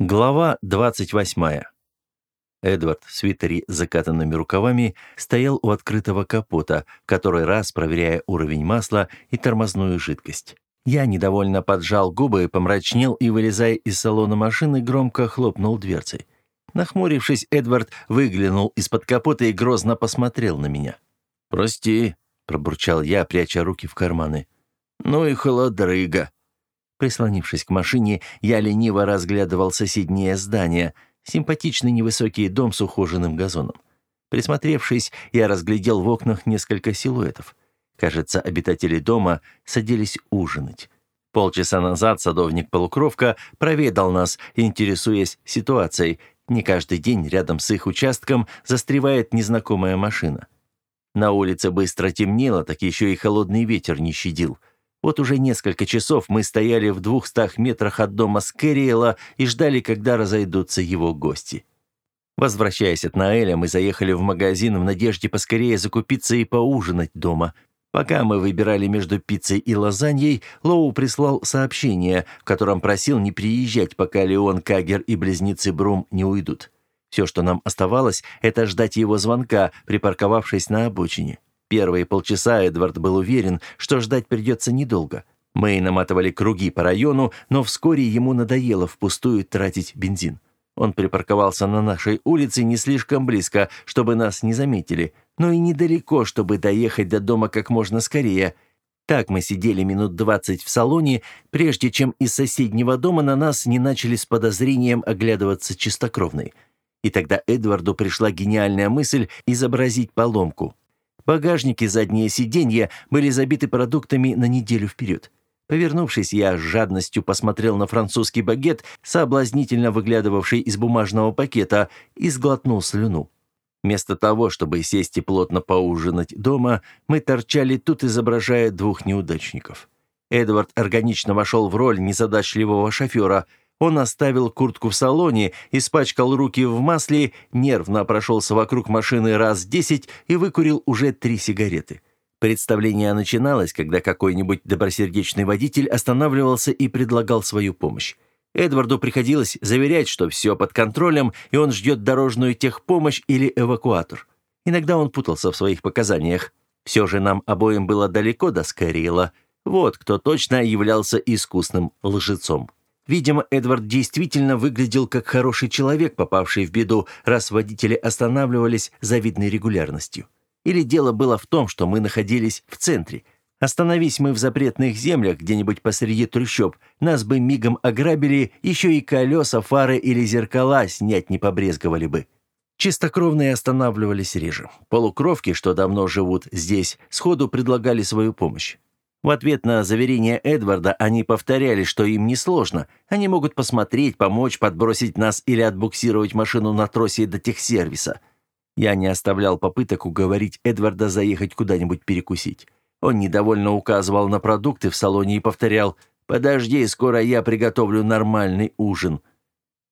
Глава 28. Эдвард в свитере с закатанными рукавами стоял у открытого капота, который раз проверяя уровень масла и тормозную жидкость. Я недовольно поджал губы, помрачнел и, вылезая из салона машины, громко хлопнул дверцей. Нахмурившись, Эдвард выглянул из-под капота и грозно посмотрел на меня. «Прости», — пробурчал я, пряча руки в карманы. «Ну и холодрыга», Прислонившись к машине, я лениво разглядывал соседнее здание, симпатичный невысокий дом с ухоженным газоном. Присмотревшись, я разглядел в окнах несколько силуэтов. Кажется, обитатели дома садились ужинать. Полчаса назад садовник-полукровка проведал нас, интересуясь ситуацией. Не каждый день рядом с их участком застревает незнакомая машина. На улице быстро темнело, так еще и холодный ветер не щадил – вот уже несколько часов мы стояли в двухстах метрах от дома Скэриэла и ждали, когда разойдутся его гости. Возвращаясь от Наэля, мы заехали в магазин в надежде поскорее закупиться и поужинать дома. Пока мы выбирали между пиццей и лазаньей, Лоу прислал сообщение, в котором просил не приезжать, пока Леон Кагер и близнецы Брум не уйдут. Все, что нам оставалось, это ждать его звонка, припарковавшись на обочине. Первые полчаса Эдвард был уверен, что ждать придется недолго. Мы наматывали круги по району, но вскоре ему надоело впустую тратить бензин. Он припарковался на нашей улице не слишком близко, чтобы нас не заметили, но и недалеко, чтобы доехать до дома как можно скорее. Так мы сидели минут двадцать в салоне, прежде чем из соседнего дома на нас не начали с подозрением оглядываться чистокровные. И тогда Эдварду пришла гениальная мысль изобразить поломку. Багажники задние сиденья были забиты продуктами на неделю вперед. Повернувшись, я с жадностью посмотрел на французский багет, соблазнительно выглядывавший из бумажного пакета, и сглотнул слюну. Вместо того, чтобы сесть и плотно поужинать дома, мы торчали тут, изображая двух неудачников. Эдвард органично вошел в роль незадачливого шофера – он оставил куртку в салоне, испачкал руки в масле, нервно прошелся вокруг машины раз десять и выкурил уже три сигареты. Представление начиналось, когда какой-нибудь добросердечный водитель останавливался и предлагал свою помощь. Эдварду приходилось заверять, что все под контролем, и он ждет дорожную техпомощь или эвакуатор. Иногда он путался в своих показаниях. Все же нам обоим было далеко до Скайрила. Вот кто точно являлся искусным лжецом. Видимо, Эдвард действительно выглядел как хороший человек, попавший в беду, раз водители останавливались завидной регулярностью. Или дело было в том, что мы находились в центре. Остановись мы в запретных землях где-нибудь посреди трущоб, нас бы мигом ограбили, еще и колеса, фары или зеркала снять не побрезговали бы. Чистокровные останавливались реже. Полукровки, что давно живут здесь, сходу предлагали свою помощь. В ответ на заверение Эдварда они повторяли, что им несложно. Они могут посмотреть, помочь, подбросить нас или отбуксировать машину на тросе до техсервиса. Я не оставлял попыток уговорить Эдварда заехать куда-нибудь перекусить. Он недовольно указывал на продукты в салоне и повторял «Подожди, скоро я приготовлю нормальный ужин».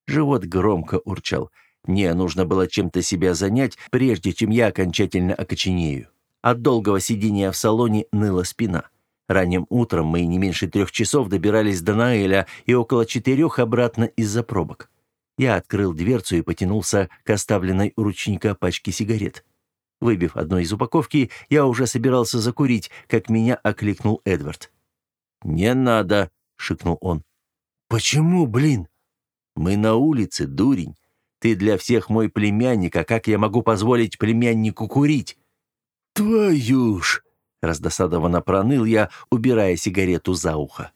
Живот громко урчал. Мне нужно было чем-то себя занять, прежде чем я окончательно окоченею. От долгого сидения в салоне ныла спина. Ранним утром мы не меньше трех часов добирались до Наэля и около четырех обратно из-за пробок. Я открыл дверцу и потянулся к оставленной у ручника пачке сигарет. Выбив одну из упаковки, я уже собирался закурить, как меня окликнул Эдвард. «Не надо», — шикнул он. «Почему, блин?» «Мы на улице, дурень. Ты для всех мой племянник, а как я могу позволить племяннику курить?» «Твою ж!» Раздосадованно проныл я, убирая сигарету за ухо.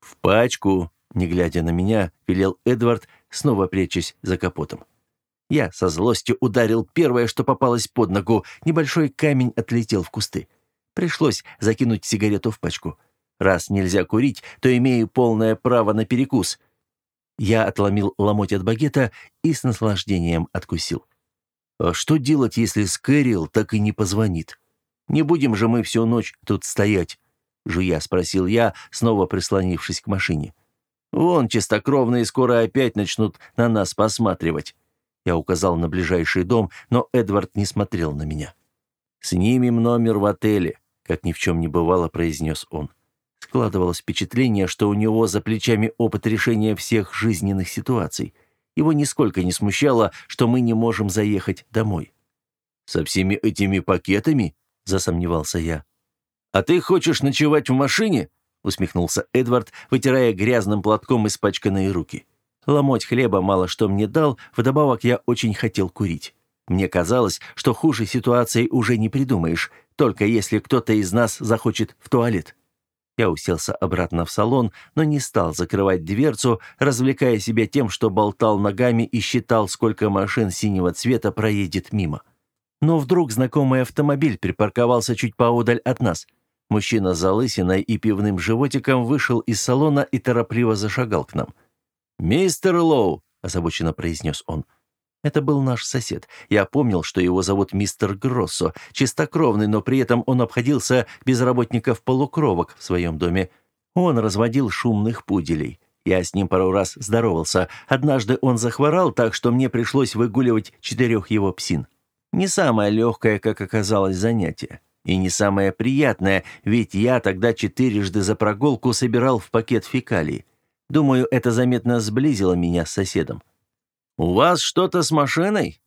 «В пачку!» — не глядя на меня, велел Эдвард, снова прячась за капотом. Я со злостью ударил первое, что попалось под ногу. Небольшой камень отлетел в кусты. Пришлось закинуть сигарету в пачку. Раз нельзя курить, то имею полное право на перекус. Я отломил ломоть от багета и с наслаждением откусил. А что делать, если Скэрилл так и не позвонит? Не будем же мы всю ночь тут стоять?» Жуя спросил я, снова прислонившись к машине. «Вон, чистокровные скоро опять начнут на нас посматривать». Я указал на ближайший дом, но Эдвард не смотрел на меня. «Снимем номер в отеле», — как ни в чем не бывало, произнес он. Складывалось впечатление, что у него за плечами опыт решения всех жизненных ситуаций. Его нисколько не смущало, что мы не можем заехать домой. «Со всеми этими пакетами?» – засомневался я. «А ты хочешь ночевать в машине?» – усмехнулся Эдвард, вытирая грязным платком испачканные руки. Ломоть хлеба мало что мне дал, вдобавок я очень хотел курить. Мне казалось, что хуже ситуации уже не придумаешь, только если кто-то из нас захочет в туалет. Я уселся обратно в салон, но не стал закрывать дверцу, развлекая себя тем, что болтал ногами и считал, сколько машин синего цвета проедет мимо. Но вдруг знакомый автомобиль припарковался чуть поодаль от нас. Мужчина с залысиной и пивным животиком вышел из салона и торопливо зашагал к нам. «Мистер Лоу», — озабоченно произнес он, — это был наш сосед. Я помнил, что его зовут мистер Гроссо, чистокровный, но при этом он обходился без работников-полукровок в своем доме. Он разводил шумных пуделей. Я с ним пару раз здоровался. Однажды он захворал так, что мне пришлось выгуливать четырех его псин. Не самое легкое, как оказалось, занятие. И не самое приятное, ведь я тогда четырежды за прогулку собирал в пакет фекалий. Думаю, это заметно сблизило меня с соседом. «У вас что-то с машиной?»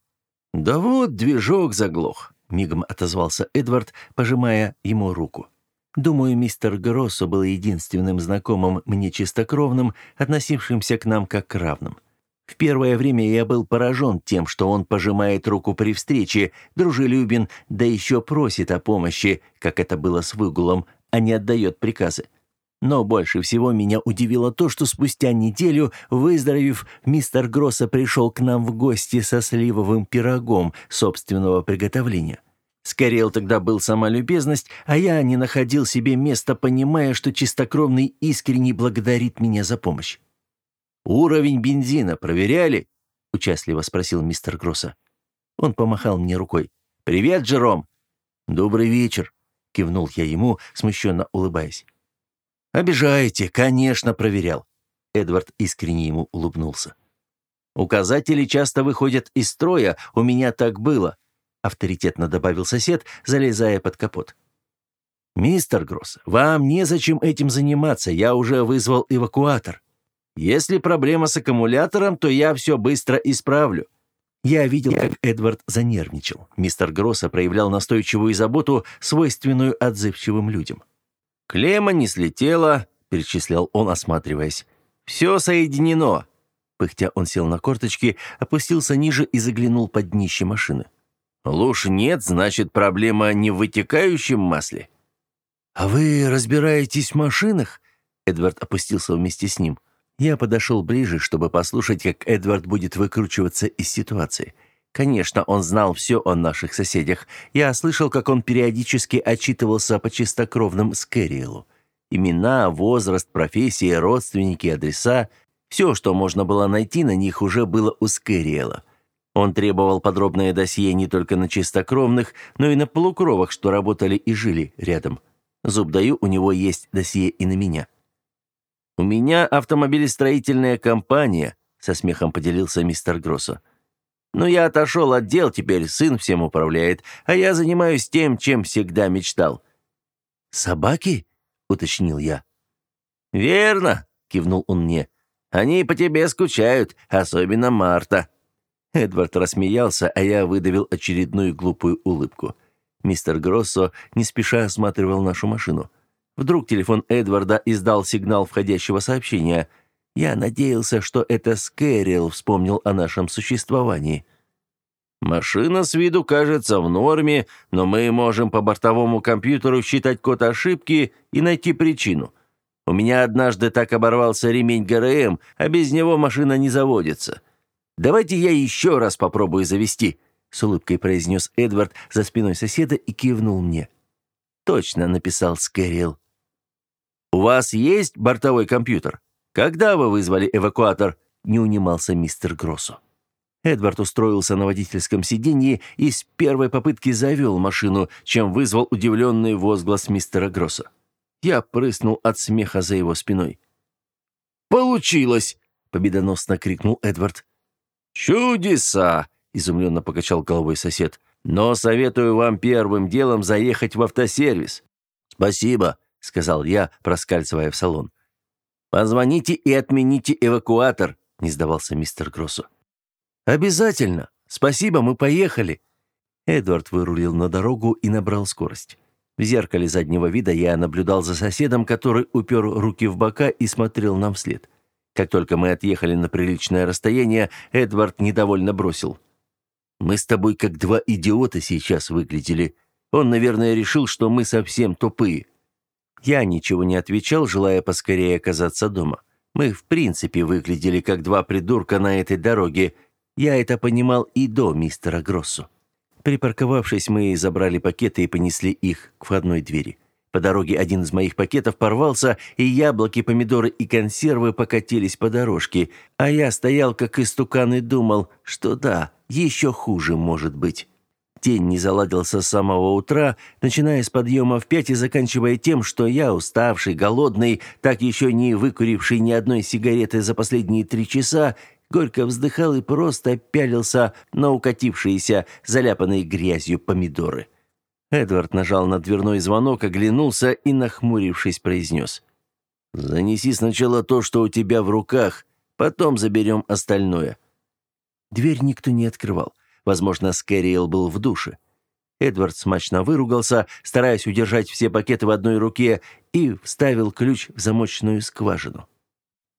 «Да вот, движок заглох», — мигом отозвался Эдвард, пожимая ему руку. Думаю, мистер Гроссо был единственным знакомым мне чистокровным, относившимся к нам как к равным. В первое время я был поражен тем, что он пожимает руку при встрече, дружелюбен, да еще просит о помощи, как это было с выгулом, а не отдает приказы. Но больше всего меня удивило то, что спустя неделю, выздоровев, мистер Гросса пришел к нам в гости со сливовым пирогом собственного приготовления. Скорел тогда был сама любезность, а я не находил себе места, понимая, что чистокровный искренне благодарит меня за помощь. «Уровень бензина проверяли?» — участливо спросил мистер Гросса. Он помахал мне рукой. «Привет, Джером!» «Добрый вечер!» — кивнул я ему, смущенно улыбаясь. «Обижаете, конечно, проверял». Эдвард искренне ему улыбнулся. «Указатели часто выходят из строя, у меня так было», авторитетно добавил сосед, залезая под капот. «Мистер Гросс, вам незачем этим заниматься, я уже вызвал эвакуатор. Если проблема с аккумулятором, то я все быстро исправлю». Я видел, как Эдвард занервничал. Мистер Гросса проявлял настойчивую заботу, свойственную отзывчивым людям. «Клемма не слетела», — перечислял он, осматриваясь. «Все соединено». Пыхтя он сел на корточки, опустился ниже и заглянул под днище машины. «Луж нет, значит, проблема не в вытекающем масле». «А вы разбираетесь в машинах?» Эдвард опустился вместе с ним. Я подошел ближе, чтобы послушать, как Эдвард будет выкручиваться из ситуации. Конечно, он знал все о наших соседях. Я слышал, как он периодически отчитывался по чистокровным Скэриэлу. Имена, возраст, профессия, родственники, адреса – все, что можно было найти на них, уже было у Скэриэла. Он требовал подробное досье не только на чистокровных, но и на полукровок, что работали и жили рядом. Зуб даю, у него есть досье и на меня. «У меня автомобилестроительная компания», — со смехом поделился мистер Гроссо. Но я отошел от дел, теперь сын всем управляет, а я занимаюсь тем, чем всегда мечтал». «Собаки?» — уточнил я. «Верно», — кивнул он мне. «Они по тебе скучают, особенно Марта». Эдвард рассмеялся, а я выдавил очередную глупую улыбку. Мистер Гроссо не спеша осматривал нашу машину. Вдруг телефон Эдварда издал сигнал входящего сообщения — я надеялся, что это Скэрилл вспомнил о нашем существовании. Машина с виду кажется в норме, но мы можем по бортовому компьютеру считать код ошибки и найти причину. У меня однажды так оборвался ремень ГРМ, а без него машина не заводится. Давайте я еще раз попробую завести, с улыбкой произнес Эдвард за спиной соседа и кивнул мне. Точно написал Скэрилл. У вас есть бортовой компьютер? «Когда вы вызвали эвакуатор?» – не унимался мистер Гроссо. Эдвард устроился на водительском сиденье и с первой попытки завел машину, чем вызвал удивленный возглас мистера Гросса. Я прыснул от смеха за его спиной. «Получилось!» — победоносно крикнул Эдвард. «Чудеса!» — изумленно покачал головой сосед. «Но советую вам первым делом заехать в автосервис». «Спасибо», — сказал я, проскальзывая в салон. «Позвоните и отмените эвакуатор», — не сдавался мистер Гроссу. «Обязательно! Спасибо, мы поехали!» Эдвард вырулил на дорогу и набрал скорость. В зеркале заднего вида я наблюдал за соседом, который упер руки в бока и смотрел нам вслед. Как только мы отъехали на приличное расстояние, Эдвард недовольно бросил. «Мы с тобой как два идиота сейчас выглядели. Он, наверное, решил, что мы совсем тупые». Я ничего не отвечал, желая поскорее оказаться дома. Мы, в принципе, выглядели как два придурка на этой дороге. Я это понимал и до мистера Гроссу. Припарковавшись, мы забрали пакеты и понесли их к входной двери. По дороге один из моих пакетов порвался, и яблоки, помидоры и консервы покатились по дорожке, а я стоял как истукан и думал, что да, еще хуже может быть. День не заладился с самого утра, начиная с подъема в пять и заканчивая тем, что я, уставший, голодный, так еще не выкуривший ни одной сигареты за последние три часа, горько вздыхал и просто пялился на укатившиеся, заляпанные грязью помидоры. Эдвард нажал на дверной звонок, оглянулся и, нахмурившись, произнес. «Занеси сначала то, что у тебя в руках, потом заберем остальное». Дверь никто не открывал. Возможно, Скэриэл был в душе. Эдвард смачно выругался, стараясь удержать все пакеты в одной руке, и вставил ключ в замочную скважину.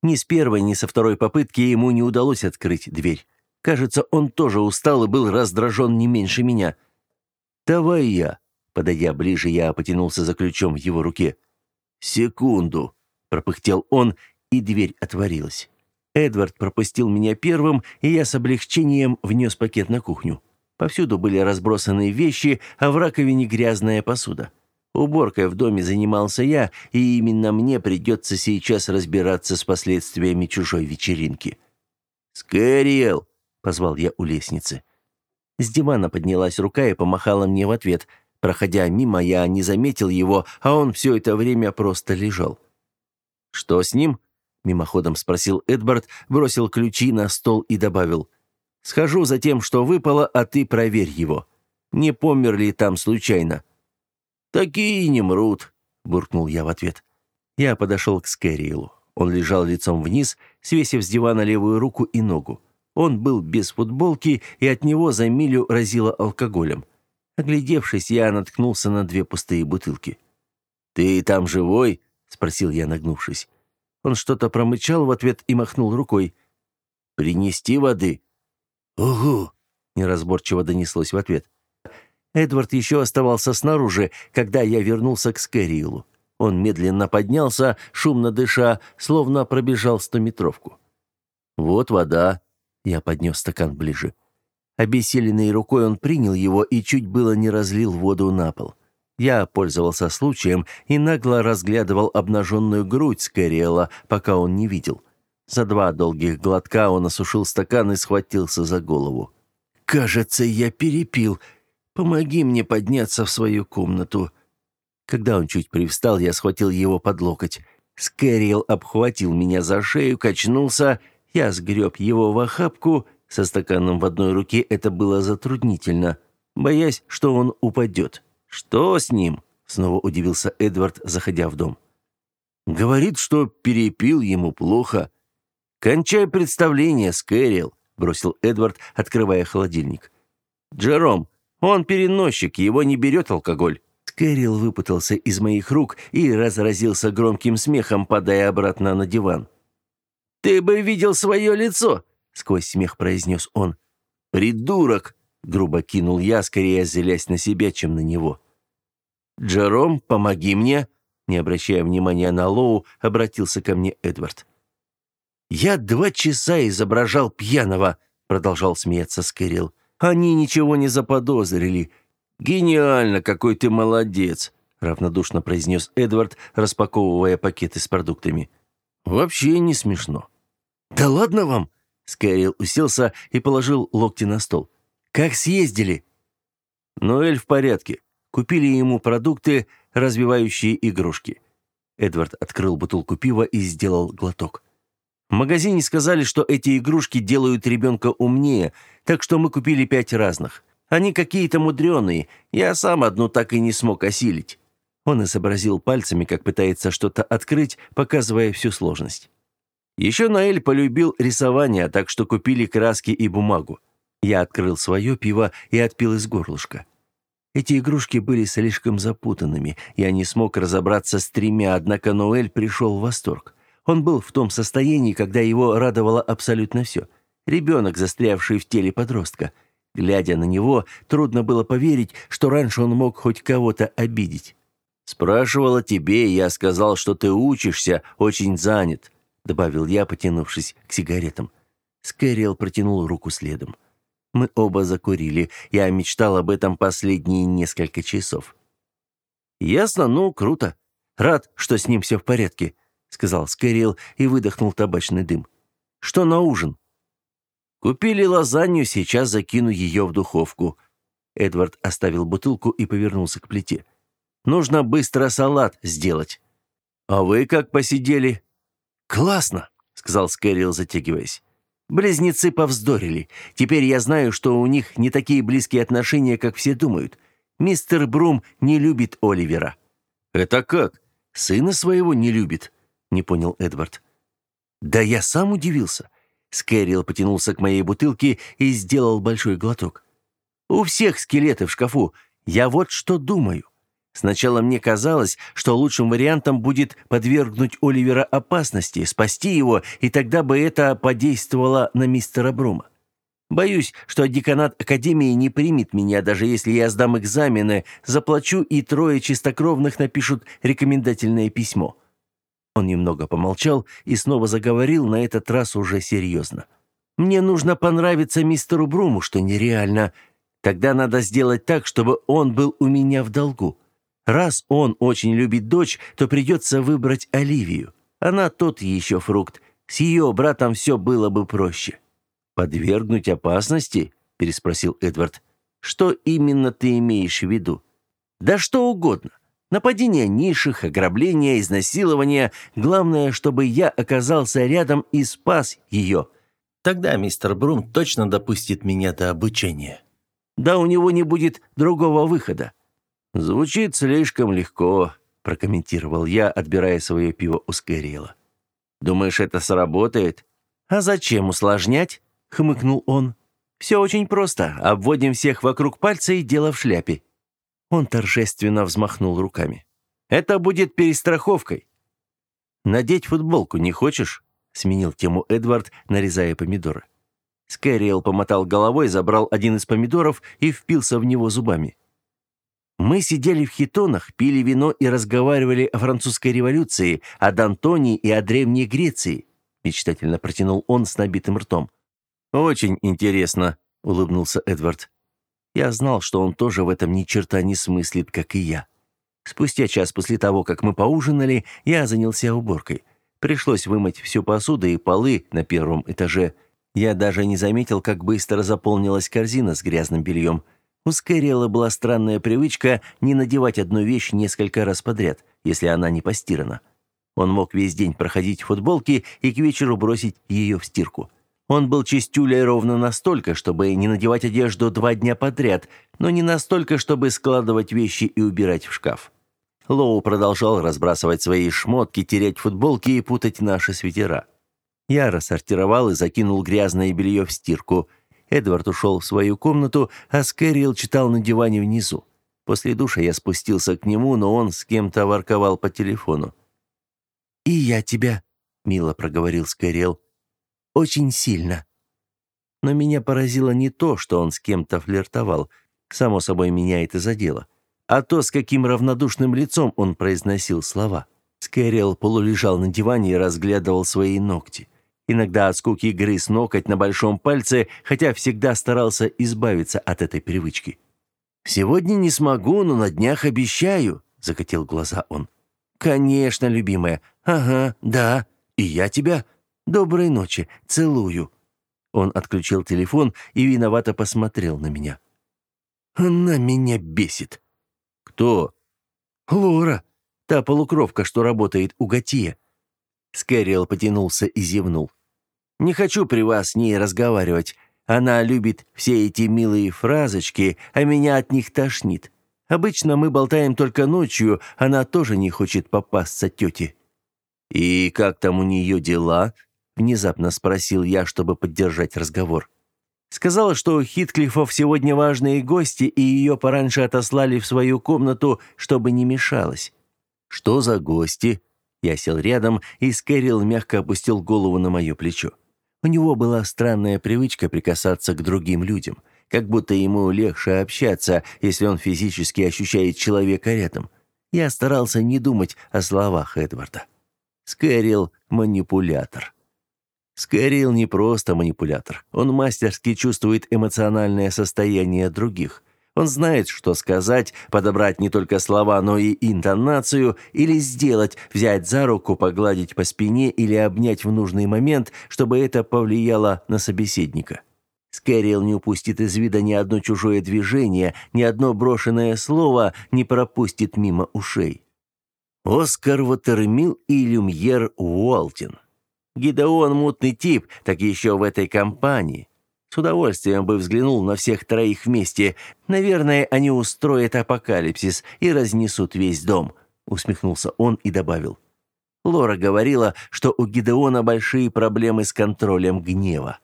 Ни с первой, ни со второй попытки ему не удалось открыть дверь. Кажется, он тоже устал и был раздражен не меньше меня. «Давай я». Подойдя ближе, я потянулся за ключом в его руке. «Секунду», — пропыхтел он, и дверь отворилась. Эдвард пропустил меня первым, и я с облегчением внес пакет на кухню. Повсюду были разбросаны вещи, а в раковине грязная посуда. Уборкой в доме занимался я, и именно мне придется сейчас разбираться с последствиями чужой вечеринки. «Скэриэл!» — позвал я у лестницы. С дивана поднялась рука и помахала мне в ответ. Проходя мимо, я не заметил его, а он все это время просто лежал. «Что с ним?» — мимоходом спросил Эдвард, бросил ключи на стол и добавил. «Схожу за тем, что выпало, а ты проверь его. Не помер ли там случайно?» «Такие не мрут», — буркнул я в ответ. Я подошел к Скэриэлу. Он лежал лицом вниз, свесив с дивана левую руку и ногу. Он был без футболки, и от него за милю разило алкоголем. Оглядевшись, я наткнулся на две пустые бутылки. «Ты там живой?» — спросил я, нагнувшись. Он что-то промычал в ответ и махнул рукой. «Принести воды?» «Угу!» — неразборчиво донеслось в ответ. Эдвард еще оставался снаружи, когда я вернулся к Скэриэлу. Он медленно поднялся, шумно дыша, словно пробежал стометровку. «Вот вода». Я поднес стакан ближе. Обессиленной рукой он принял его и чуть было не разлил воду на пол. Я пользовался случаем и нагло разглядывал обнаженную грудь Скэриэла, пока он не видел. За два долгих глотка он осушил стакан и схватился за голову. «Кажется, я перепил», Помоги мне подняться в свою комнату». Когда он чуть привстал, я схватил его под локоть. Скэриэл обхватил меня за шею, качнулся. Я сгреб его в охапку. Со стаканом в одной руке это было затруднительно, боясь, что он упадет. «Что с ним?» — снова удивился Эдвард, заходя в дом. «Говорит, что перепил ему плохо». «Кончай представление, Скэриэл», — бросил Эдвард, открывая холодильник. «Джером, он переносчик, его не берет алкоголь». Кэрил выпутался из моих рук и разразился громким смехом, падая обратно на диван. «Ты бы видел свое лицо!» — сквозь смех произнес он. «Придурок!» — грубо кинул я, скорее злясь на себя, чем на него. «Джером, помоги мне!» Не обращая внимания на Лоу, обратился ко мне Эдвард. «Я два часа изображал пьяного», — продолжал смеяться Скэрилл. Они ничего не заподозрили. Гениально, какой ты молодец, равнодушно произнес Эдвард, распаковывая пакеты с продуктами. Вообще не смешно. Да ладно вам, Скэрилл уселся и положил локти на стол. Как съездили? Ноэль в порядке. Купили ему продукты, развивающие игрушки. Эдвард открыл бутылку пива и сделал глоток. В магазине сказали, что эти игрушки делают ребенка умнее, так что мы купили пять разных. Они какие-то мудреные, я сам одну так и не смог осилить». Он изобразил пальцами, как пытается что-то открыть, показывая всю сложность. Еще Наэль полюбил рисование, так что купили краски и бумагу. Я открыл свое пиво и отпил из горлышка. Эти игрушки были слишком запутанными. Я не смог разобраться с тремя, однако Ноэль пришел в восторг. Он был в том состоянии, когда его радовало абсолютно все. Ребенок, застрявший в теле подростка. Глядя на него, трудно было поверить, что раньше он мог хоть кого-то обидеть. «Спрашивала тебе, я сказал, что ты учишься, очень занят», добавил я, потянувшись к сигаретам. Скэриэл протянул руку следом. Мы оба закурили. Я мечтал об этом последние несколько часов. «Ясно, ну, круто. Рад, что с ним все в порядке», — сказал Скэрилл и выдохнул табачный дым. «Что на ужин?» «Купили лазанью, сейчас закину ее в духовку». Эдвард оставил бутылку и повернулся к плите. «Нужно быстро салат сделать». «А вы как посидели?» «Классно», — сказал Скэрилл, затягиваясь. Близнецы повздорили. Теперь я знаю, что у них не такие близкие отношения, как все думают. Мистер Брум не любит Оливера». «Это как? Сына своего не любит?» — не понял Эдвард. «Да я сам удивился». Скэрилл потянулся к моей бутылке и сделал большой глоток. «У всех скелеты в шкафу. Я вот что думаю. Сначала мне казалось, что лучшим вариантом будет подвергнуть Оливера опасности, спасти его, и тогда бы это подействовало на мистера Брума. Боюсь, что деканат Академии не примет меня, даже если я сдам экзамены, заплачу, и трое чистокровных напишут рекомендательное письмо». Он немного помолчал и снова заговорил, на этот раз уже серьезно. «Мне нужно понравиться мистеру Бруму, что нереально. Тогда надо сделать так, чтобы он был у меня в долгу. Раз он очень любит дочь, то придется выбрать Оливию. Она тот еще фрукт. С ее братом все было бы проще». «Подвергнуть опасности?» – переспросил Эдвард. «Что именно ты имеешь в виду?» «Да что угодно. Нападение низших, ограбление, изнасилование. Главное, чтобы я оказался рядом и спас ее. Тогда мистер Брум точно допустит меня до обучения. Да у него не будет другого выхода. «Звучит слишком легко», — прокомментировал я, отбирая свое пиво у Скэриэла. «Думаешь, это сработает?» «А зачем усложнять?» — хмыкнул он. «Все очень просто. Обводим всех вокруг пальца и дело в шляпе». Он торжественно взмахнул руками. «Это будет перестраховкой». «Надеть футболку не хочешь?» — сменил тему Эдвард, нарезая помидоры. Скэриэл помотал головой, забрал один из помидоров и впился в него зубами. Мы сидели в хитонах, пили вино и разговаривали о французской революции, о Д'Антоне и о Древней Греции», — мечтательно протянул он с набитым ртом. «Очень интересно», — улыбнулся Эдвард. Я знал, что он тоже в этом ни черта не смыслит, как и я. Спустя час после того, как мы поужинали, я занялся уборкой. Пришлось вымыть всю посуду и полы на первом этаже. Я даже не заметил, как быстро заполнилась корзина с грязным бельем — у Скэриэла была странная привычка не надевать одну вещь несколько раз подряд, если она не постирана. Он мог весь день проходить в футболке и к вечеру бросить ее в стирку. Он был чистюлей ровно настолько, чтобы не надевать одежду два дня подряд, но не настолько, чтобы складывать вещи и убирать в шкаф. Лоу продолжал разбрасывать свои шмотки, терять футболки и путать наши свитера. Я рассортировал и закинул грязное белье в стирку – Эдвард ушел в свою комнату, а Скэрилл читал на диване внизу. После душа я спустился к нему, но он с кем-то ворковал по телефону. «И я тебя», — мило проговорил Скэрилл, — «очень сильно». Но меня поразило не то, что он с кем-то флиртовал, само собой меня это задело, а то, с каким равнодушным лицом он произносил слова. Скэрилл полулежал на диване и разглядывал свои ногти. Иногда от скуки грыз ноготь на большом пальце, хотя всегда старался избавиться от этой привычки. «Сегодня не смогу, но на днях обещаю», — закатил глаза он. «Конечно, любимая. Ага, да. И я тебя. Доброй ночи. Целую». Он отключил телефон и виновато посмотрел на меня. «Она меня бесит». «Кто?» «Лора, та полукровка, что работает у Готье. Скэрилл потянулся и зевнул. «Не хочу при вас с ней разговаривать. Она любит все эти милые фразочки, а меня от них тошнит. Обычно мы болтаем только ночью, она тоже не хочет попасться тете». «И как там у нее дела?» — внезапно спросил я, чтобы поддержать разговор. Сказала, что у Хитклифов сегодня важные гости, и ее пораньше отослали в свою комнату, чтобы не мешалось. «Что за гости?» Я сел рядом, и Скэрилл мягко опустил голову на мое плечо. У него была странная привычка прикасаться к другим людям, как будто ему легче общаться, если он физически ощущает человека рядом. Я старался не думать о словах Эдварда. Скэрилл — манипулятор. Скэрилл не просто манипулятор. Он мастерски чувствует эмоциональное состояние других. Он знает, что сказать, подобрать не только слова, но и интонацию, или сделать, взять за руку, погладить по спине или обнять в нужный момент, чтобы это повлияло на собеседника. Скэрилл не упустит из вида ни одно чужое движение, ни одно брошенное слово не пропустит мимо ушей. Оскар Ватермил и Люмьер Уолтин. Гидеон мутный тип, так еще в этой компании. С удовольствием бы взглянул на всех троих вместе. Наверное, они устроят апокалипсис и разнесут весь дом», — усмехнулся он и добавил. Лора говорила, что у Гидеона большие проблемы с контролем гнева.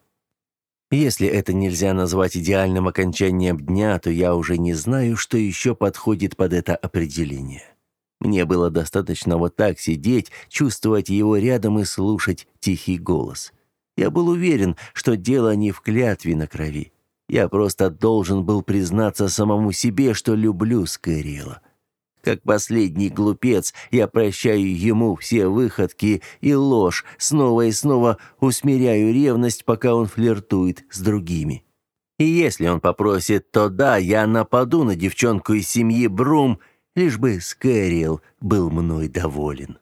Если это нельзя назвать идеальным окончанием дня, то я уже не знаю, что еще подходит под это определение. Мне было достаточно вот так сидеть, чувствовать его рядом и слушать тихий голос. Я был уверен, что дело не в клятве на крови. Я просто должен был признаться самому себе, что люблю Скайрила. Как последний глупец, я прощаю ему все выходки и ложь, снова и снова усмиряю ревность, пока он флиртует с другими. И если он попросит, то да, я нападу на девчонку из семьи Брум, лишь бы Скэрилл был мной доволен.